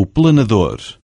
o planador.